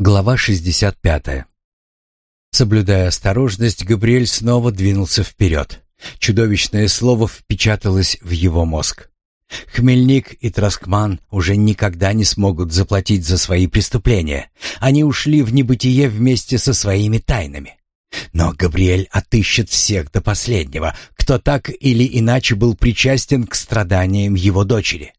Глава 65. Соблюдая осторожность, Габриэль снова двинулся вперед. Чудовищное слово впечаталось в его мозг. Хмельник и Троскман уже никогда не смогут заплатить за свои преступления. Они ушли в небытие вместе со своими тайнами. Но Габриэль отыщет всех до последнего, кто так или иначе был причастен к страданиям его дочери.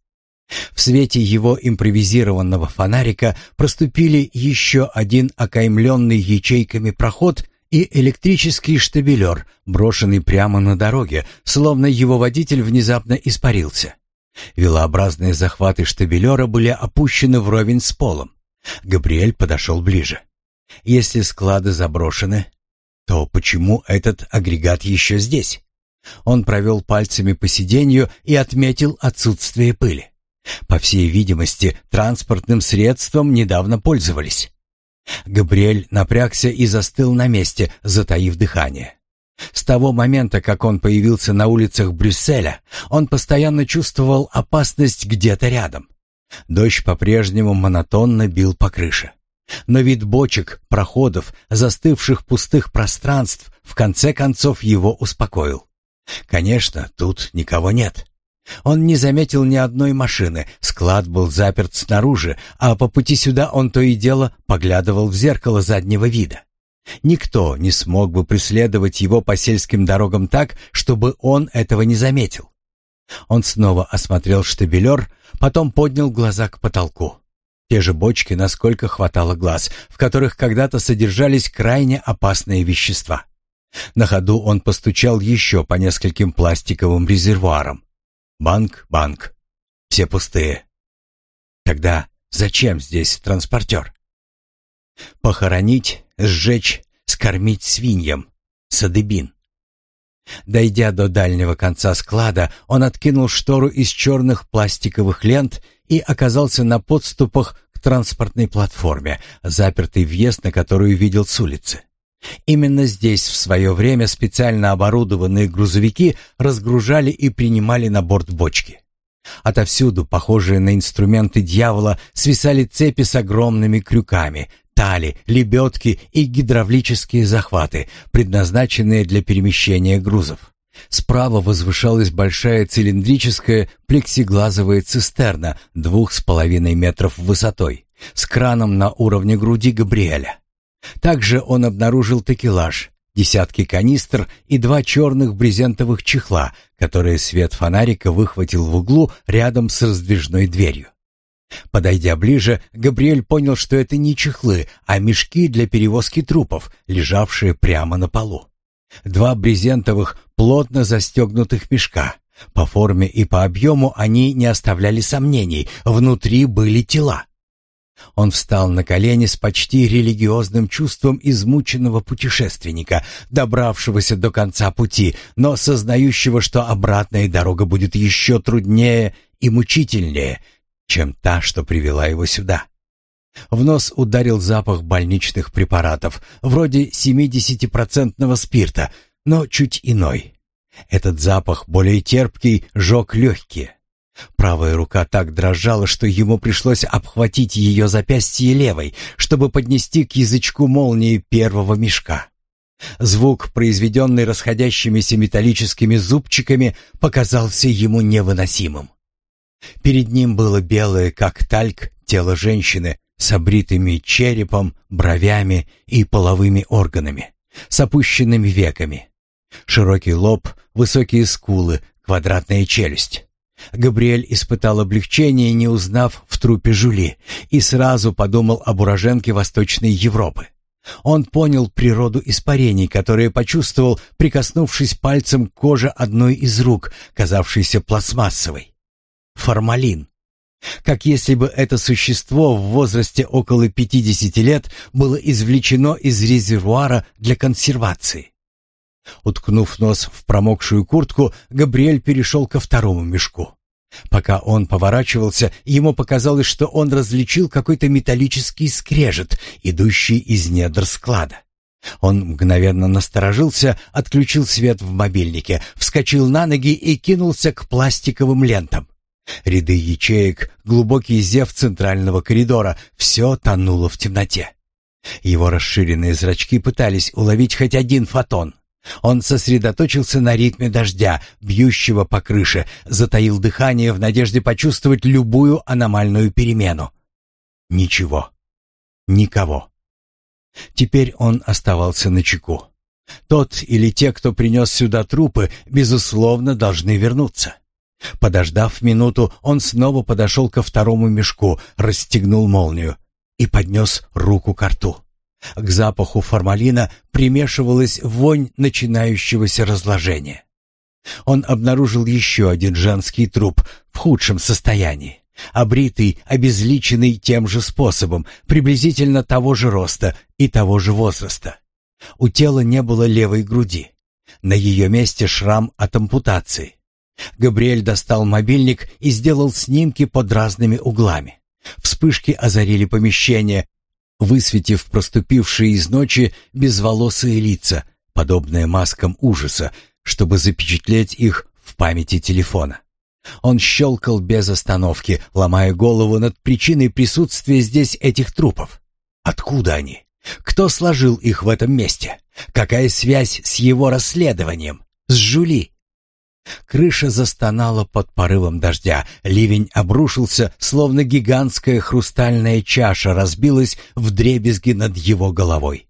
В свете его импровизированного фонарика проступили еще один окаймленный ячейками проход и электрический штабелер, брошенный прямо на дороге, словно его водитель внезапно испарился. Велообразные захваты штабелера были опущены вровень с полом. Габриэль подошел ближе. Если склады заброшены, то почему этот агрегат еще здесь? Он провел пальцами по сиденью и отметил отсутствие пыли. По всей видимости, транспортным средством недавно пользовались. Габриэль напрягся и застыл на месте, затаив дыхание. С того момента, как он появился на улицах Брюсселя, он постоянно чувствовал опасность где-то рядом. Дождь по-прежнему монотонно бил по крыше. Но вид бочек, проходов, застывших пустых пространств в конце концов его успокоил. Конечно, тут никого нет. Он не заметил ни одной машины, склад был заперт снаружи, а по пути сюда он то и дело поглядывал в зеркало заднего вида. Никто не смог бы преследовать его по сельским дорогам так, чтобы он этого не заметил. Он снова осмотрел штабелер, потом поднял глаза к потолку. Те же бочки, насколько хватало глаз, в которых когда-то содержались крайне опасные вещества. На ходу он постучал еще по нескольким пластиковым резервуарам. Банк, банк. Все пустые. Тогда зачем здесь транспортер? Похоронить, сжечь, скормить свиньям. Садыбин. Дойдя до дальнего конца склада, он откинул штору из черных пластиковых лент и оказался на подступах к транспортной платформе, запертый въезд на которую видел с улицы. Именно здесь в свое время специально оборудованные грузовики разгружали и принимали на борт бочки. Отовсюду, похожие на инструменты дьявола, свисали цепи с огромными крюками, тали, лебедки и гидравлические захваты, предназначенные для перемещения грузов. Справа возвышалась большая цилиндрическая плексиглазовая цистерна двух с половиной метров высотой с краном на уровне груди Габриэля. Также он обнаружил текелаж, десятки канистр и два черных брезентовых чехла, которые свет фонарика выхватил в углу рядом с раздвижной дверью. Подойдя ближе, Габриэль понял, что это не чехлы, а мешки для перевозки трупов, лежавшие прямо на полу. Два брезентовых, плотно застегнутых мешка. По форме и по объему они не оставляли сомнений, внутри были тела. Он встал на колени с почти религиозным чувством измученного путешественника, добравшегося до конца пути, но сознающего, что обратная дорога будет еще труднее и мучительнее, чем та, что привела его сюда. В нос ударил запах больничных препаратов, вроде 70-процентного спирта, но чуть иной. Этот запах, более терпкий, жег легкие. Правая рука так дрожала, что ему пришлось обхватить ее запястье левой, чтобы поднести к язычку молнии первого мешка. Звук, произведенный расходящимися металлическими зубчиками, показался ему невыносимым. Перед ним было белое, как тальк, тело женщины с обритыми черепом, бровями и половыми органами, с опущенными веками. Широкий лоб, высокие скулы, квадратная челюсть. Габриэль испытал облегчение, не узнав в трупе Жули, и сразу подумал об уроженке Восточной Европы. Он понял природу испарений, которые почувствовал, прикоснувшись пальцем к коже одной из рук, казавшейся пластмассовой. Формалин. Как если бы это существо в возрасте около 50 лет было извлечено из резервуара для консервации. Уткнув нос в промокшую куртку, Габриэль перешел ко второму мешку. Пока он поворачивался, ему показалось, что он различил какой-то металлический скрежет, идущий из недр склада. Он мгновенно насторожился, отключил свет в мобильнике, вскочил на ноги и кинулся к пластиковым лентам. Ряды ячеек, глубокий зев центрального коридора — все тонуло в темноте. Его расширенные зрачки пытались уловить хоть один фотон. Он сосредоточился на ритме дождя, бьющего по крыше, затаил дыхание в надежде почувствовать любую аномальную перемену. Ничего. Никого. Теперь он оставался на чеку. Тот или те, кто принес сюда трупы, безусловно, должны вернуться. Подождав минуту, он снова подошел ко второму мешку, расстегнул молнию и поднес руку к рту. К запаху формалина примешивалась вонь начинающегося разложения. Он обнаружил еще один женский труп в худшем состоянии, обритый, обезличенный тем же способом, приблизительно того же роста и того же возраста. У тела не было левой груди. На ее месте шрам от ампутации. Габриэль достал мобильник и сделал снимки под разными углами. Вспышки озарили помещение, высветив проступившие из ночи безволосые лица, подобные маскам ужаса, чтобы запечатлеть их в памяти телефона. Он щелкал без остановки, ломая голову над причиной присутствия здесь этих трупов. Откуда они? Кто сложил их в этом месте? Какая связь с его расследованием? С Жюли? Крыша застонала под порывом дождя. Ливень обрушился, словно гигантская хрустальная чаша разбилась в дребезги над его головой.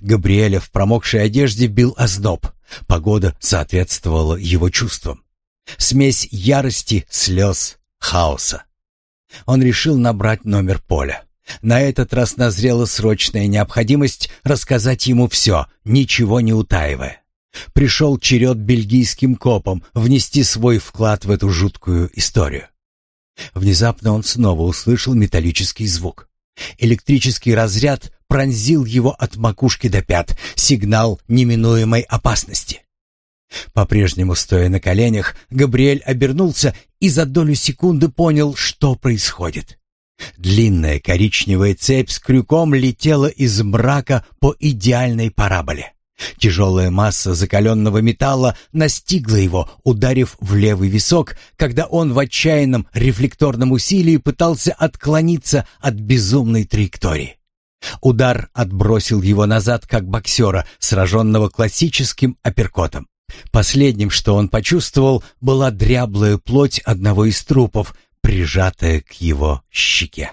Габриэля в промокшей одежде бил озноб. Погода соответствовала его чувствам. Смесь ярости, слез, хаоса. Он решил набрать номер Поля. На этот раз назрела срочная необходимость рассказать ему все, ничего не утаивая пришел черед бельгийским копам внести свой вклад в эту жуткую историю. Внезапно он снова услышал металлический звук. Электрический разряд пронзил его от макушки до пят, сигнал неминуемой опасности. По-прежнему стоя на коленях, Габриэль обернулся и за долю секунды понял, что происходит. Длинная коричневая цепь с крюком летела из мрака по идеальной параболе. Тяжелая масса закаленного металла настигла его, ударив в левый висок, когда он в отчаянном рефлекторном усилии пытался отклониться от безумной траектории. Удар отбросил его назад, как боксера, сраженного классическим апперкотом. Последним, что он почувствовал, была дряблая плоть одного из трупов, прижатая к его щеке.